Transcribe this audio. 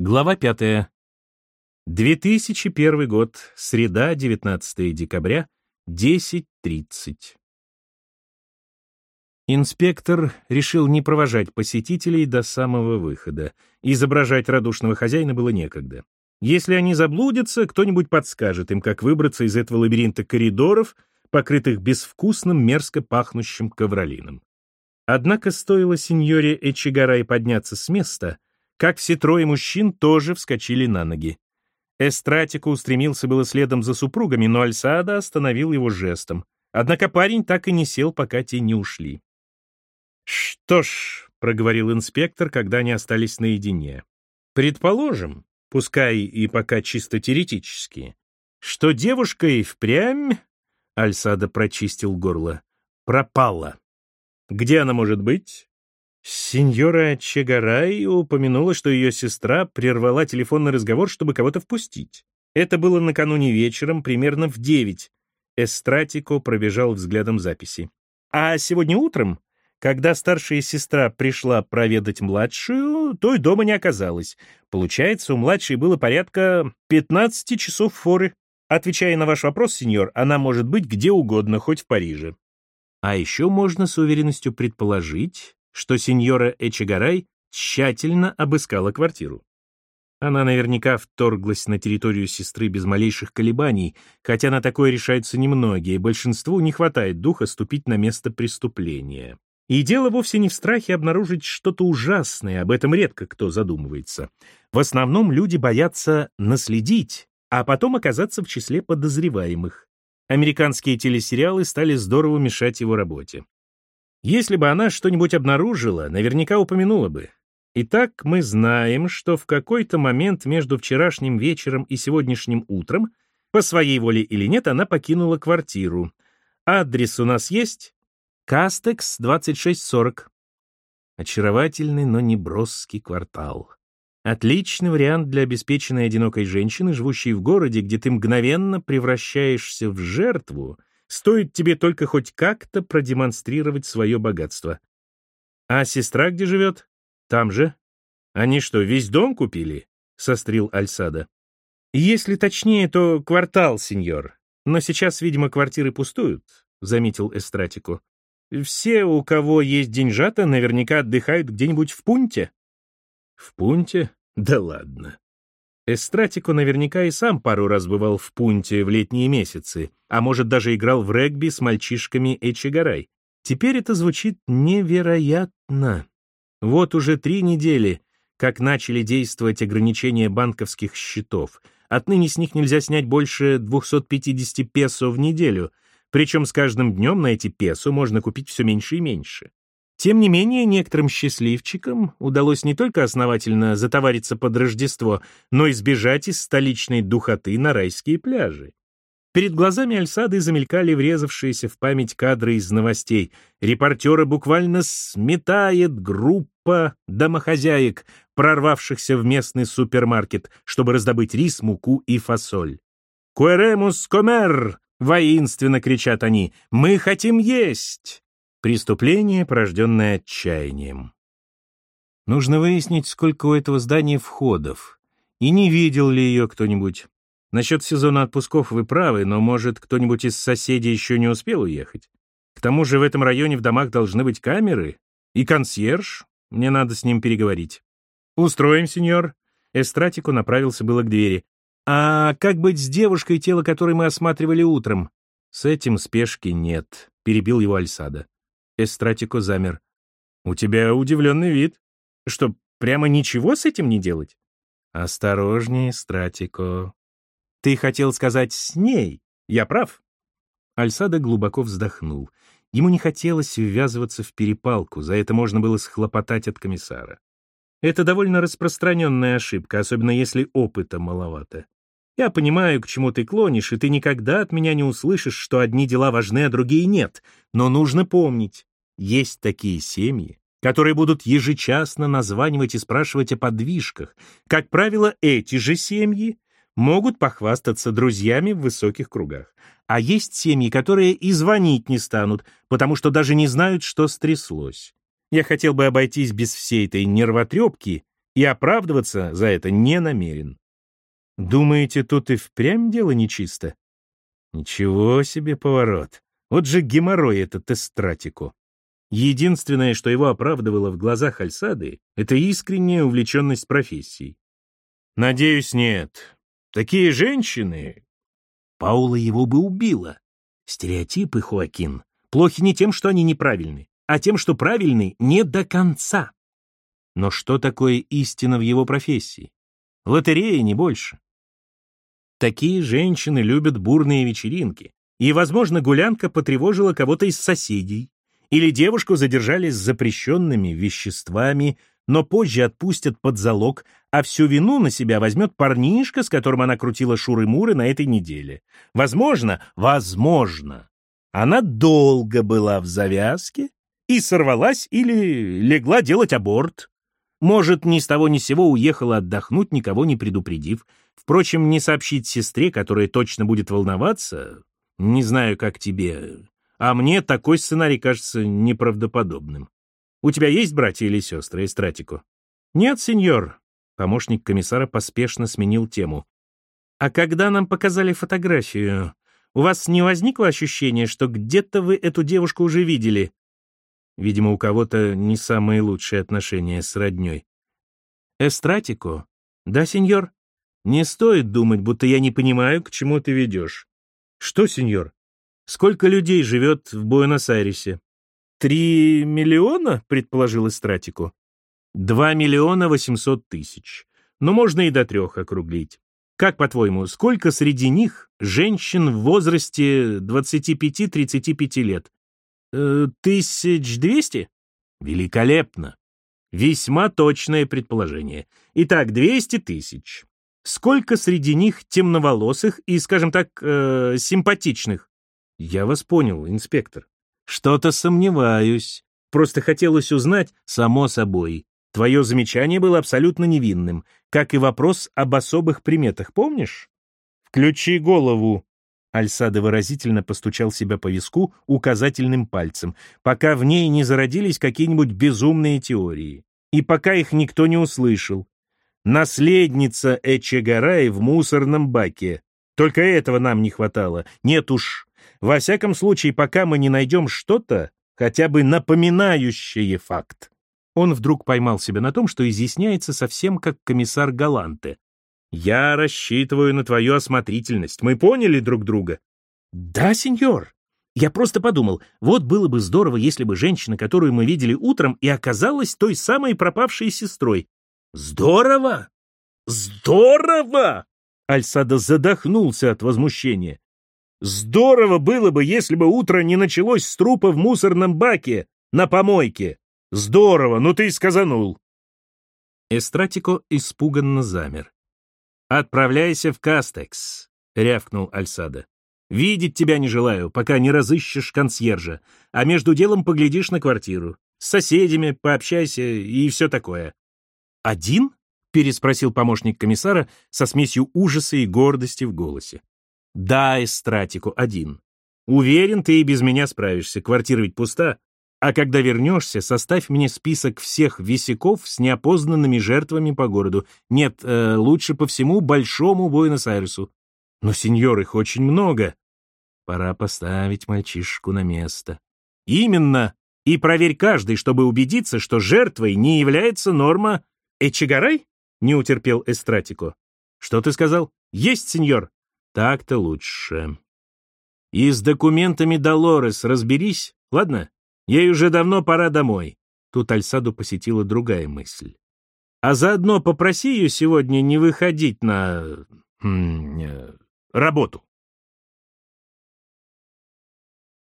Глава 5. 2001 год. Среда, 19 декабря, 10.30. Инспектор решил не провожать посетителей до самого выхода. Изображать радушного хозяина было некогда. Если они заблудятся, кто-нибудь подскажет им, как выбраться из этого лабиринта коридоров, покрытых безвкусным, мерзко пахнущим ковролином. Однако стоило сеньоре Эчигарай подняться с места — как все трое мужчин тоже вскочили на ноги. Эстратику устремился было следом за супругами, но Альсада остановил его жестом. Однако парень так и не сел, пока те не ушли. «Что ж», — проговорил инспектор, когда они остались наедине, «предположим, пускай и пока чисто теоретически, что девушка и впрямь...» — Альсада прочистил горло. «Пропала. Где она может быть?» Сеньора Чегарай упомянула, что ее сестра прервала телефонный разговор, чтобы кого-то впустить. Это было накануне вечером, примерно в девять. Эстратико пробежал взглядом записи. А сегодня утром, когда старшая сестра пришла проведать младшую, той дома не оказалось. Получается, у младшей было порядка 15 часов форы. Отвечая на ваш вопрос, сеньор, она может быть где угодно, хоть в Париже. А еще можно с уверенностью предположить, что сеньора Эчегарай тщательно обыскала квартиру. Она наверняка вторглась на территорию сестры без малейших колебаний, хотя на такое решаются немногие, большинству не хватает духа ступить на место преступления. И дело вовсе не в страхе обнаружить что-то ужасное, об этом редко кто задумывается. В основном люди боятся наследить, а потом оказаться в числе подозреваемых. Американские телесериалы стали здорово мешать его работе. Если бы она что-нибудь обнаружила, наверняка упомянула бы. Итак, мы знаем, что в какой-то момент между вчерашним вечером и сегодняшним утром, по своей воле или нет, она покинула квартиру. Адрес у нас есть? Кастекс, 2640. Очаровательный, но не броский квартал. Отличный вариант для обеспеченной одинокой женщины, живущей в городе, где ты мгновенно превращаешься в жертву, Стоит тебе только хоть как-то продемонстрировать свое богатство. А сестра где живет? Там же. Они что, весь дом купили? Сострил Альсада. Если точнее, то квартал, сеньор. Но сейчас, видимо, квартиры пустуют, заметил Эстратику. Все, у кого есть деньжата, наверняка отдыхают где-нибудь в Пунте. В Пунте? Да ладно. Эстратико наверняка и сам пару раз бывал в Пунте в летние месяцы, а может даже играл в регби с мальчишками Эчигарай. Теперь это звучит невероятно. Вот уже три недели, как начали действовать ограничения банковских счетов. Отныне с них нельзя снять больше 250 песо в неделю, причем с каждым днем на эти песо можно купить все меньше и меньше. Тем не менее, некоторым счастливчикам удалось не только основательно затовариться под Рождество, но и сбежать из столичной духоты на райские пляжи. Перед глазами Альсады замелькали врезавшиеся в память кадры из новостей. Репортера буквально сметает группа домохозяек, прорвавшихся в местный супермаркет, чтобы раздобыть рис, муку и фасоль. «Куэремус комер!» — воинственно кричат они. «Мы хотим есть!» Преступление, порожденное отчаянием. Нужно выяснить, сколько у этого здания входов, и не видел ли ее кто-нибудь. Насчет сезона отпусков вы правы, но, может, кто-нибудь из соседей еще не успел уехать. К тому же в этом районе в домах должны быть камеры. И консьерж. Мне надо с ним переговорить. «Устроим, сеньор». Эстратику направился было к двери. «А как быть с девушкой, тело которой мы осматривали утром?» «С этим спешки нет», — перебил его Альсада. Эстратико замер. «У тебя удивленный вид. Что, прямо ничего с этим не делать?» «Осторожнее, Эстратико. Ты хотел сказать «с ней». Я прав?» Альсада глубоко вздохнул. Ему не хотелось ввязываться в перепалку, за это можно было схлопотать от комиссара. Это довольно распространенная ошибка, особенно если опыта маловато. Я понимаю, к чему ты клонишь, и ты никогда от меня не услышишь, что одни дела важны, а другие нет. Но нужно помнить, есть такие семьи, которые будут ежечасно названивать и спрашивать о подвижках. Как правило, эти же семьи могут похвастаться друзьями в высоких кругах. А есть семьи, которые и звонить не станут, потому что даже не знают, что стряслось. Я хотел бы обойтись без всей этой нервотрепки и оправдываться за это не намерен. Думаете, тут и впрямь дело нечисто? Ничего себе поворот. Вот же геморрой этот эстратику. Единственное, что его оправдывало в глазах Альсады, это искренняя увлеченность профессией. Надеюсь, нет. Такие женщины... Паула его бы убила. Стереотипы, Хуакин, плохи не тем, что они неправильны, а тем, что правильны не до конца. Но что такое истина в его профессии? Лотерея, не больше. Такие женщины любят бурные вечеринки, и, возможно, гулянка потревожила кого-то из соседей, или девушку задержали с запрещенными веществами, но позже отпустят под залог, а всю вину на себя возьмет парнишка, с которым она крутила шуры-муры на этой неделе. Возможно, возможно, она долго была в завязке и сорвалась или легла делать аборт. Может, ни с того ни с сего уехала отдохнуть, никого не предупредив. Впрочем, не сообщить сестре, которая точно будет волноваться, не знаю, как тебе, а мне такой сценарий кажется неправдоподобным. У тебя есть братья или сестры, Эстратику? Нет, сеньор. Помощник комиссара поспешно сменил тему. А когда нам показали фотографию, у вас не возникло ощущения, что где-то вы эту девушку уже видели? Видимо, у кого-то не самые лучшие отношения с роднёй. Эстратику? Да, сеньор? Не стоит думать, будто я не понимаю, к чему ты ведешь. Что, сеньор? Сколько людей живет в Буэнос-Айресе? Три миллиона, предположил Истратику. Два миллиона восемьсот тысяч. Но можно и до трех округлить. Как, по-твоему, сколько среди них женщин в возрасте 25-35 лет? Э, тысяч двести? Великолепно. Весьма точное предположение. Итак, 200 тысяч. Сколько среди них темноволосых и, скажем так, э, симпатичных? Я вас понял, инспектор. Что-то сомневаюсь. Просто хотелось узнать, само собой. Твое замечание было абсолютно невинным, как и вопрос об особых приметах, помнишь? Включи голову. Альсада выразительно постучал себя по виску указательным пальцем, пока в ней не зародились какие-нибудь безумные теории. И пока их никто не услышал. Наследница Эчегарай в мусорном баке. Только этого нам не хватало. Нет уж, во всяком случае, пока мы не найдем что-то, хотя бы напоминающее факт. Он вдруг поймал себя на том, что изъясняется совсем как комиссар Галанте. «Я рассчитываю на твою осмотрительность. Мы поняли друг друга?» «Да, сеньор. Я просто подумал, вот было бы здорово, если бы женщина, которую мы видели утром, и оказалась той самой пропавшей сестрой. Здорово! Здорово!» Альсада задохнулся от возмущения. Здорово было бы, если бы утро не началось с трупа в мусорном баке на помойке. Здорово, ну ты и сказанул. Эстратико испуганно замер. «Отправляйся в Кастекс», — рявкнул Альсада. «Видеть тебя не желаю, пока не разыщешь консьержа, а между делом поглядишь на квартиру. С соседями пообщайся и все такое». «Один?» — переспросил помощник комиссара со смесью ужаса и гордости в голосе. Да, Эстратику, один. Уверен, ты и без меня справишься, квартира ведь пуста. А когда вернешься, составь мне список всех висяков с неопознанными жертвами по городу. Нет, э, лучше по всему большому Буэнос-Айресу. Но, сеньор, их очень много. Пора поставить мальчишку на место. Именно. И проверь каждый, чтобы убедиться, что жертвой не является норма Эчигарай? Не утерпел Эстратико. Что ты сказал? Есть, сеньор. Так-то лучше. И с документами Долорес разберись, ладно? Ей уже давно пора домой. Тут Альсаду посетила другая мысль. А заодно попроси ее сегодня не выходить на... Э, работу.